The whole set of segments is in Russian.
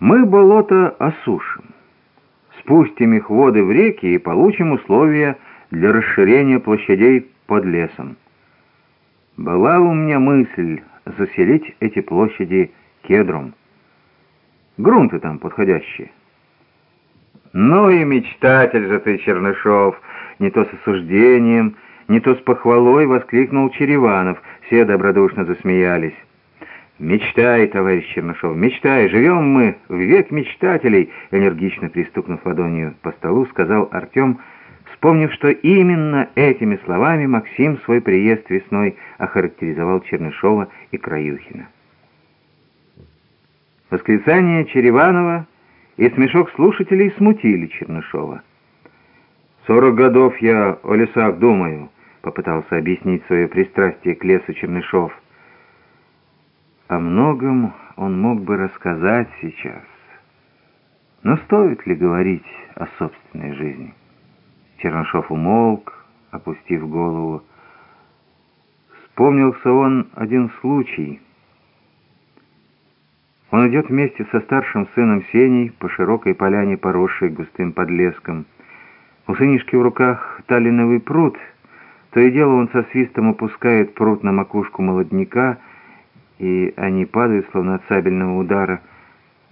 Мы болото осушим, спустим их воды в реки и получим условия для расширения площадей под лесом. Была у меня мысль заселить эти площади кедром. Грунты там подходящие. «Ну и мечтатель же ты, Чернышов!» Не то с осуждением, не то с похвалой воскликнул Череванов. Все добродушно засмеялись. «Мечтай, товарищ Чернышов, мечтай! Живем мы в век мечтателей!» Энергично пристукнув ладонью по столу, сказал Артем, вспомнив, что именно этими словами Максим свой приезд весной охарактеризовал Чернышова и Краюхина. Восклицание Череванова и смешок слушателей смутили Чернышова. «Сорок годов я о лесах думаю», — попытался объяснить свое пристрастие к лесу Чернышов. О многом он мог бы рассказать сейчас. Но стоит ли говорить о собственной жизни? Чернышов умолк, опустив голову. Вспомнился он один случай. Он идет вместе со старшим сыном Сеней по широкой поляне, поросшей густым подлеском. У сынишки в руках талиновый пруд. То и дело он со свистом опускает пруд на макушку молодняка, и они падают, словно от сабельного удара.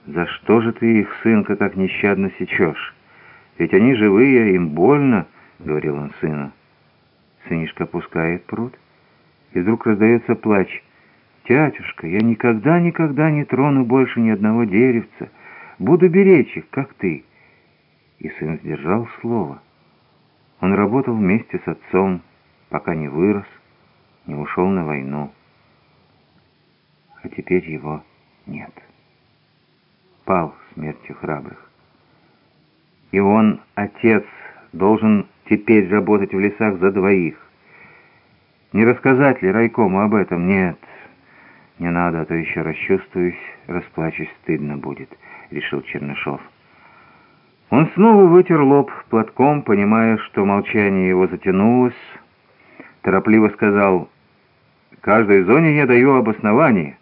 «За что же ты их, сынка, так нещадно сечешь? Ведь они живые, им больно», — говорил он сыну. Сынишка опускает пруд, и вдруг раздается плач. «Тятюшка, я никогда-никогда не трону больше ни одного деревца. Буду беречь их, как ты». И сын сдержал слово. Он работал вместе с отцом, пока не вырос, не ушел на войну а теперь его нет. Пал смертью храбрых. И он, отец, должен теперь работать в лесах за двоих. Не рассказать ли райкому об этом? Нет, не надо, а то еще расчувствуюсь, расплачусь, стыдно будет, решил Чернышов. Он снова вытер лоб платком, понимая, что молчание его затянулось. Торопливо сказал, «Каждой зоне я даю обоснование».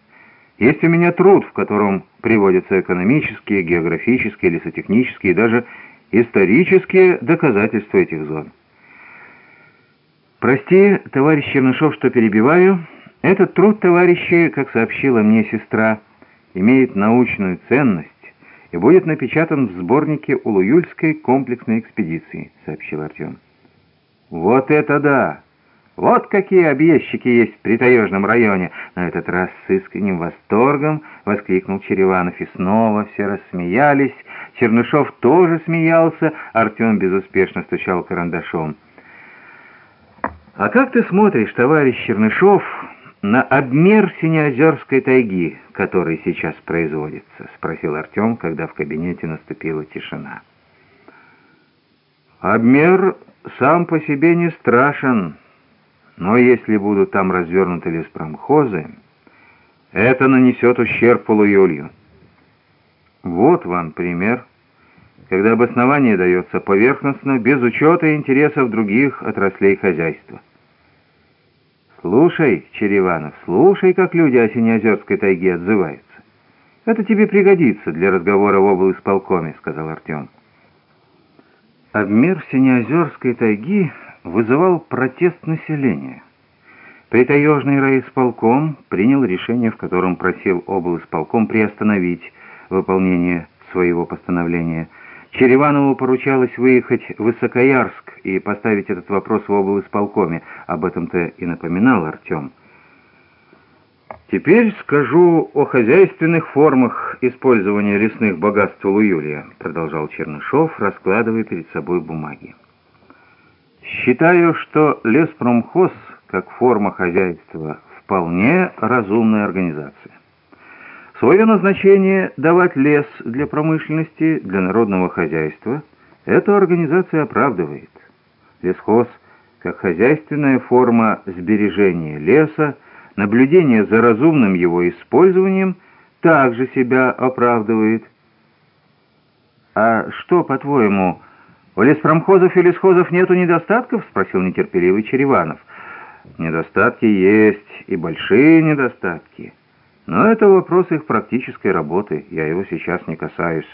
Есть у меня труд, в котором приводятся экономические, географические, лесотехнические и даже исторические доказательства этих зон. Прости, товарищ Чернышов, что перебиваю. Этот труд, товарищи, как сообщила мне сестра, имеет научную ценность и будет напечатан в сборнике Улуюльской комплексной экспедиции, сообщил Артем. Вот это да! Вот какие объездчики есть в Притаежном районе!» На этот раз с искренним восторгом воскликнул Череванов, и снова все рассмеялись. Чернышов тоже смеялся, Артем безуспешно стучал карандашом. «А как ты смотришь, товарищ Чернышов, на обмер Синеозерской тайги, который сейчас производится?» — спросил Артем, когда в кабинете наступила тишина. «Обмер сам по себе не страшен». Но если будут там развернуты леспромхозы, это нанесет ущерб полуюлью. Вот вам пример, когда обоснование дается поверхностно, без учета интересов других отраслей хозяйства. Слушай, Череванов, слушай, как люди о Синеозерской тайге отзываются. Это тебе пригодится для разговора в облсполкоме, сказал Артем. Обмер Синеозерской тайги вызывал протест населения. Притаежный райисполком принял решение, в котором просил облсполком приостановить выполнение своего постановления. Череванову поручалось выехать в Высокоярск и поставить этот вопрос в облсполкоме. Об этом-то и напоминал Артем. Теперь скажу о хозяйственных формах использования лесных богатств Луюлия, продолжал Чернышов, раскладывая перед собой бумаги. Считаю, что леспромхоз, как форма хозяйства, вполне разумная организация. Свое назначение давать лес для промышленности, для народного хозяйства, эта организация оправдывает. Лесхоз, как хозяйственная форма сбережения леса, наблюдение за разумным его использованием, также себя оправдывает. А что, по-твоему, «У леспромхозов и лесхозов нету недостатков?» — спросил нетерпеливый Череванов. «Недостатки есть, и большие недостатки. Но это вопрос их практической работы, я его сейчас не касаюсь.